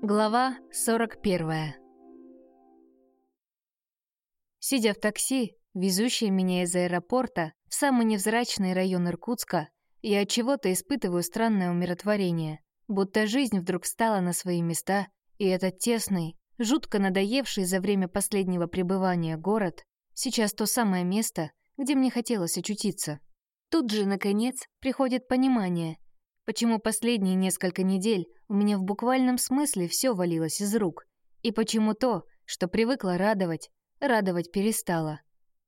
Глава 41 Сидя в такси, везущее меня из аэропорта в самый невзрачный район Иркутска, я от чего-то испытываю странное умиротворение, будто жизнь вдруг встала на свои места, и этот тесный, жутко надоевший за время последнего пребывания город сейчас то самое место, где мне хотелось очутиться. Тут же, наконец, приходит понимание — Почему последние несколько недель у меня в буквальном смысле все валилось из рук? И почему то, что привыкла радовать, радовать перестала?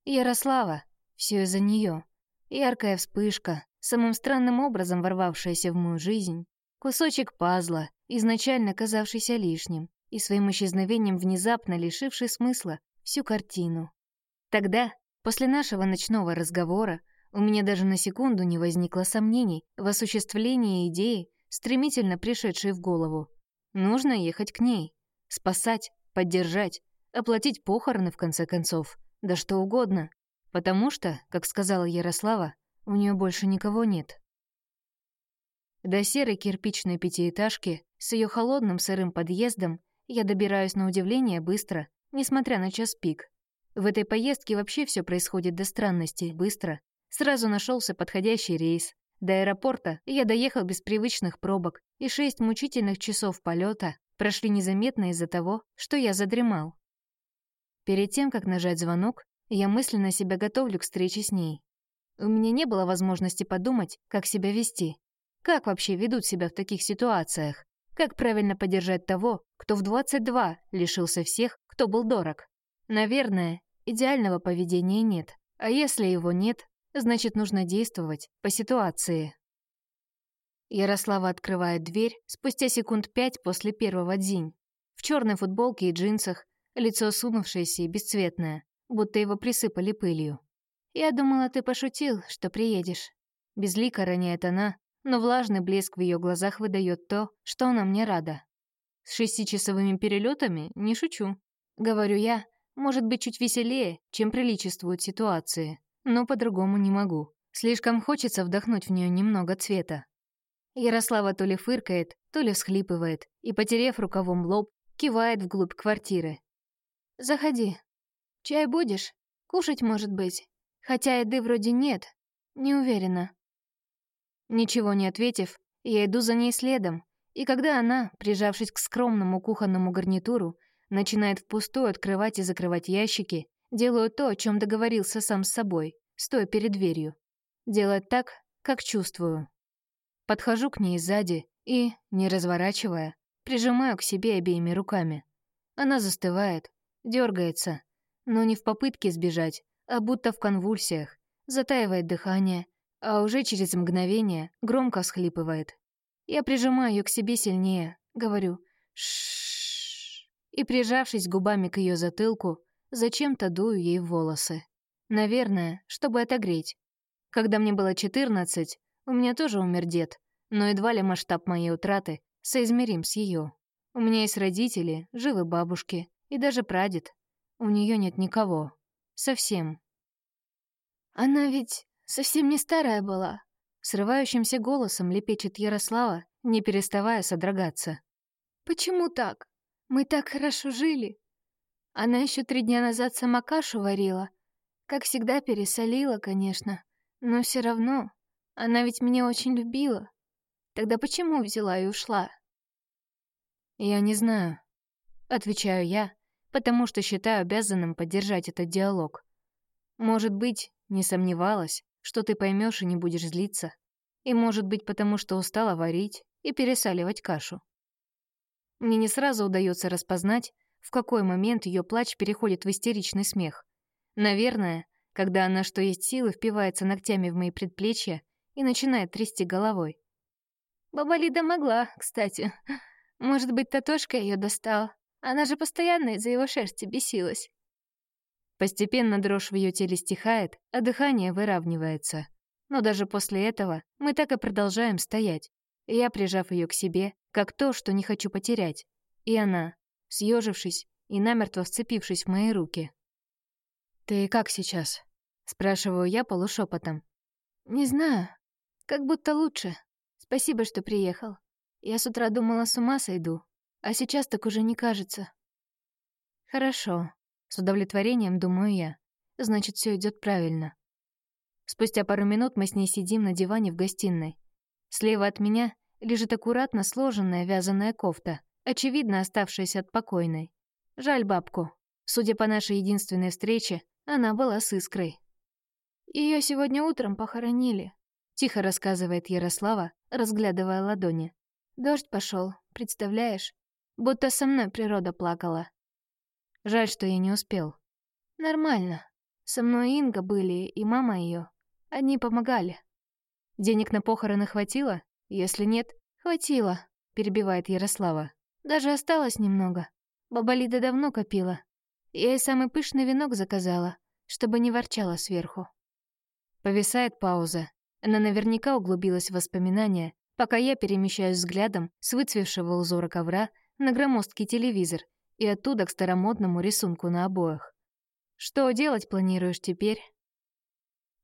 Ярослава, все из-за нее. Яркая вспышка, самым странным образом ворвавшаяся в мою жизнь. Кусочек пазла, изначально казавшийся лишним, и своим исчезновением внезапно лишивший смысла всю картину. Тогда, после нашего ночного разговора, у меня даже на секунду не возникло сомнений в осуществлении идеи, стремительно пришедшей в голову. Нужно ехать к ней, спасать, поддержать, оплатить похороны, в конце концов, да что угодно, потому что, как сказала Ярослава, у нее больше никого нет. До серой кирпичной пятиэтажки с ее холодным сырым подъездом я добираюсь на удивление быстро, несмотря на час пик. В этой поездке вообще все происходит до странности быстро Сразу нашелся подходящий рейс. До аэропорта я доехал без привычных пробок, и шесть мучительных часов полета прошли незаметно из-за того, что я задремал. Перед тем, как нажать звонок, я мысленно себя готовлю к встрече с ней. У меня не было возможности подумать, как себя вести. Как вообще ведут себя в таких ситуациях? Как правильно поддержать того, кто в 22 лишился всех, кто был дорог? Наверное, идеального поведения нет. А если его нет, Значит, нужно действовать по ситуации. Ярослава открывает дверь спустя секунд пять после первого дзинь. В черной футболке и джинсах, лицо сунувшееся и бесцветное, будто его присыпали пылью. «Я думала, ты пошутил, что приедешь». Безлико роняет она, но влажный блеск в ее глазах выдает то, что она мне рада. «С шестичасовыми перелетами не шучу», — говорю я, может быть, чуть веселее, чем приличествуют ситуации но по-другому не могу. Слишком хочется вдохнуть в нее немного цвета. Ярослава то ли фыркает, то ли всхлипывает и, потерев рукавом лоб, кивает вглубь квартиры. «Заходи. Чай будешь? Кушать, может быть? Хотя еды вроде нет. Не уверена». Ничего не ответив, я иду за ней следом, и когда она, прижавшись к скромному кухонному гарнитуру, начинает впустую открывать и закрывать ящики, Делаю то, о чем договорился сам с собой, стоя перед дверью. Делать так, как чувствую. Подхожу к ней сзади и, не разворачивая, прижимаю к себе обеими руками. Она застывает, дергается, но не в попытке сбежать, а будто в конвульсиях, затаивает дыхание, а уже через мгновение громко всхлипывает. Я прижимаю ее к себе сильнее, говорю «шшш» и, прижавшись губами к ее затылку, Зачем-то дую ей волосы. Наверное, чтобы отогреть. Когда мне было 14, у меня тоже умер дед, но едва ли масштаб моей утраты соизмерим с ее. У меня есть родители, живы бабушки и даже прадед. У нее нет никого. Совсем. Она ведь совсем не старая была. Срывающимся голосом лепечет Ярослава, не переставая содрогаться. «Почему так? Мы так хорошо жили. Она еще три дня назад сама кашу варила. Как всегда, пересолила, конечно. Но все равно, она ведь меня очень любила. Тогда почему взяла и ушла? Я не знаю. Отвечаю я, потому что считаю обязанным поддержать этот диалог. Может быть, не сомневалась, что ты поймешь и не будешь злиться. И может быть, потому что устала варить и пересаливать кашу. Мне не сразу удается распознать, в какой момент ее плач переходит в истеричный смех. Наверное, когда она, что есть силы, впивается ногтями в мои предплечья и начинает трясти головой. Баба Лида могла, кстати. Может быть, Татошка ее достал. Она же постоянно из-за его шерсти бесилась. Постепенно дрожь в ее теле стихает, а дыхание выравнивается. Но даже после этого мы так и продолжаем стоять. Я, прижав ее к себе, как то, что не хочу потерять. И она, съежившись и намертво вцепившись в мои руки. «Ты как сейчас?» — спрашиваю я полушепотом. «Не знаю. Как будто лучше. Спасибо, что приехал. Я с утра думала, с ума сойду. А сейчас так уже не кажется. Хорошо. С удовлетворением думаю я. Значит, все идет правильно. Спустя пару минут мы с ней сидим на диване в гостиной. Слева от меня лежит аккуратно сложенная вязаная кофта, очевидно оставшаяся от покойной. Жаль бабку. Судя по нашей единственной встрече, она была с искрой. Ее сегодня утром похоронили, тихо рассказывает Ярослава, разглядывая ладони. Дождь пошел, представляешь? Будто со мной природа плакала. Жаль, что я не успел. Нормально. Со мной Инга были и мама ее. Они помогали. Денег на похороны хватило? Если нет, хватило, перебивает Ярослава. Даже осталось немного. Баба Лида давно копила. Я и самый пышный венок заказала, чтобы не ворчала сверху. Повисает пауза. Она наверняка углубилась в воспоминания, пока я перемещаюсь взглядом с выцвевшего узора ковра на громоздкий телевизор и оттуда к старомодному рисунку на обоях. «Что делать планируешь теперь?»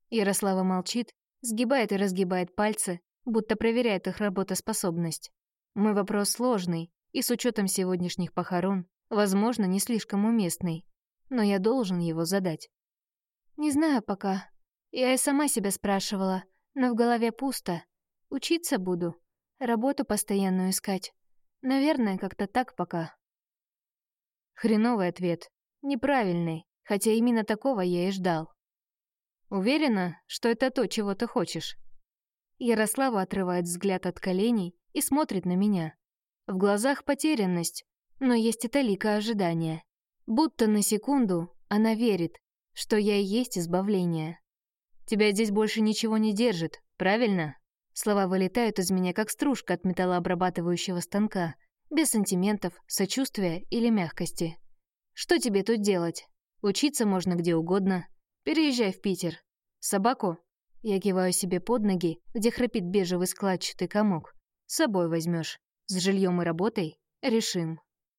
Ярослава молчит, сгибает и разгибает пальцы, будто проверяет их работоспособность. Мой вопрос сложный, и с учетом сегодняшних похорон, возможно, не слишком уместный, но я должен его задать. «Не знаю пока», я и сама себя спрашивала, но в голове пусто. Учиться буду, работу постоянную искать. Наверное, как-то так пока. Хреновый ответ. Неправильный, хотя именно такого я и ждал. Уверена, что это то, чего ты хочешь. Ярослава отрывает взгляд от коленей и смотрит на меня. В глазах потерянность, но есть и талика ожидания. Будто на секунду она верит, что я и есть избавление. Тебя здесь больше ничего не держит, правильно?» Слова вылетают из меня, как стружка от металлообрабатывающего станка, без сантиментов, сочувствия или мягкости. «Что тебе тут делать? Учиться можно где угодно. Переезжай в Питер. Собаку?» Я киваю себе под ноги, где храпит бежевый складчатый комок. «С собой возьмешь. С жильем и работой решим».